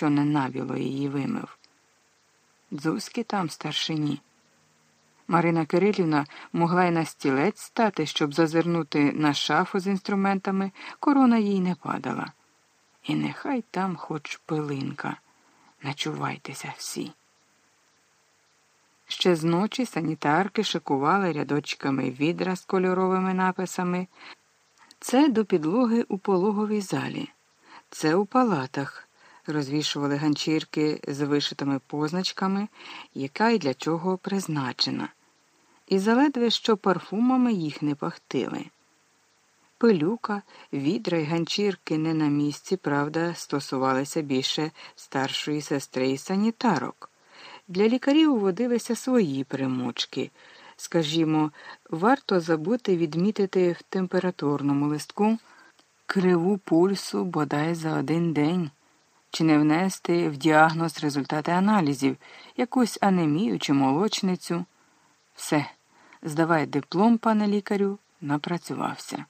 що ненавіло її вимив. Дзузьки там старшині. Марина Кирилівна могла й на стілець стати, щоб зазирнути на шафу з інструментами, корона їй не падала. І нехай там хоч пилинка. Начувайтеся всі. Ще з ночі санітарки шикували рядочками відра з кольоровими написами. Це до підлоги у пологовій залі, це у палатах. Розвішували ганчірки з вишитими позначками, яка й для чого призначена, і заледве що парфумами їх не пахтили. Пилюка, відра й ганчірки не на місці, правда, стосувалися більше старшої сестри і санітарок. Для лікарів водилися свої примочки. Скажімо, варто забути відмітити в температурному листку криву пульсу бодай за один день, чи не внести в діагноз результати аналізів, якусь анемію чи молочницю. Все, здавай диплом, пане лікарю, напрацювався.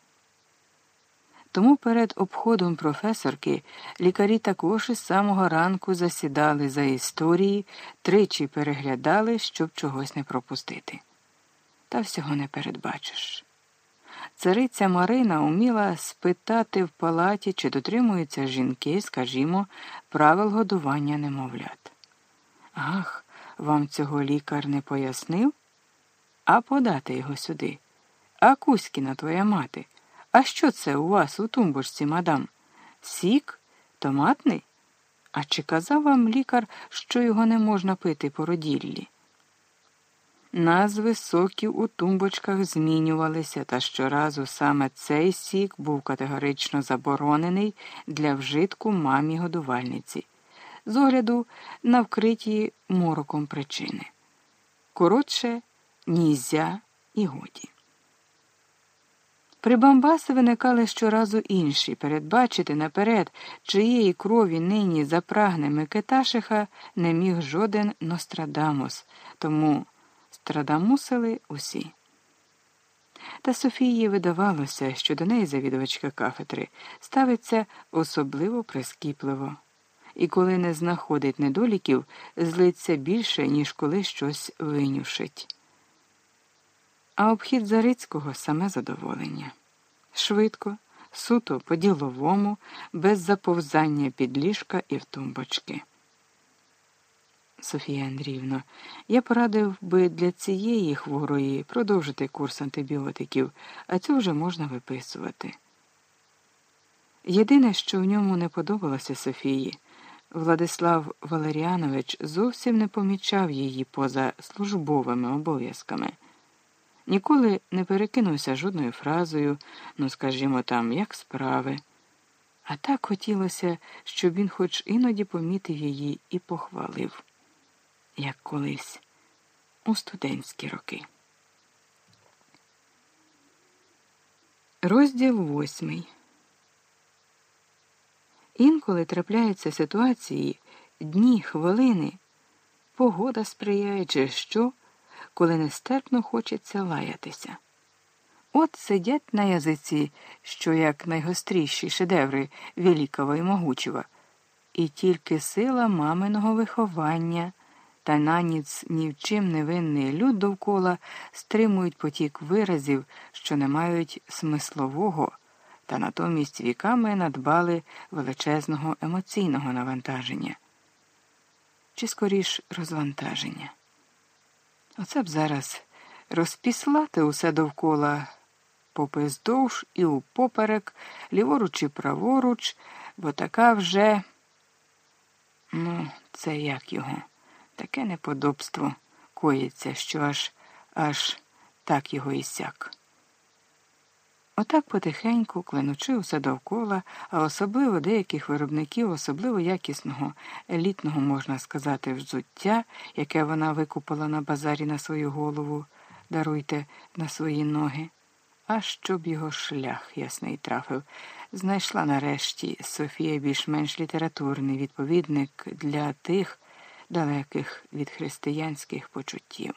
Тому перед обходом професорки лікарі також із самого ранку засідали за історії, тричі переглядали, щоб чогось не пропустити. Та всього не передбачиш. Цариця Марина уміла спитати в палаті, чи дотримуються жінки, скажімо, правил годування немовлят. Ах, вам цього лікар не пояснив? А подати його сюди. А Кузькіна твоя мати. А що це у вас у тумбочці, мадам? Сік? Томатний? А чи казав вам лікар, що його не можна пити по роділлі? Назви соків у тумбочках змінювалися, та щоразу саме цей сік був категорично заборонений для вжитку мамі годувальниці, з огляду на вкриті мороком причини. Коротше, нізя і годі. При Бамбаси виникали щоразу інші передбачити наперед, чиєї крові нині запрагне Микиташиха, не міг жоден Нострадамус, тому страдамусили усі. Та Софії видавалося, що до неї завідувачка кафедри ставиться особливо прискіпливо, і коли не знаходить недоліків, злиться більше, ніж коли щось винюшить. А обхід Зарицького саме задоволення. Швидко, суто, по-діловому, без заповзання під ліжка і в тумбочки. Софія Андріївна, я порадив би для цієї хворої продовжити курс антибіотиків, а цю вже можна виписувати. Єдине, що в ньому не подобалося Софії, Владислав Валеріанович зовсім не помічав її поза службовими обов'язками. Ніколи не перекинувся жодною фразою, ну, скажімо там, як справи. А так хотілося, щоб він хоч іноді помітив її і похвалив, як колись у студентські роки. Розділ восьмий. Інколи трапляються ситуації, дні, хвилини, погода сприяє, чи що коли нестерпно хочеться лаятися. От сидять на язиці, що як найгостріші шедеври Великого і Могучого, і тільки сила маминого виховання та наніць ні в чим невинний люд довкола стримують потік виразів, що не мають смислового, та натомість віками надбали величезного емоційного навантаження, чи скоріш розвантаження. Оце б зараз розпіслати усе довкола попиздовж і упоперек, ліворуч і праворуч, бо така вже, ну, це як його, таке неподобство коїться, що аж аж так його і сяк. Отак потихеньку, кленучи усе довкола, а особливо деяких виробників, особливо якісного, елітного, можна сказати, взуття, яке вона викупила на базарі на свою голову, даруйте на свої ноги. А щоб його шлях ясний трафив, знайшла нарешті Софія більш-менш літературний відповідник для тих далеких від християнських почуттів.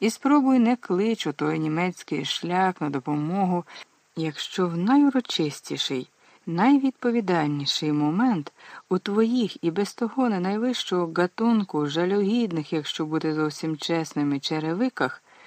І спробуй не клич той німецький шлях на допомогу, якщо в найурочистіший найвідповідальніший момент у твоїх і без того не найвищого гатунку жалюгідних, якщо бути зовсім чесними, черевиках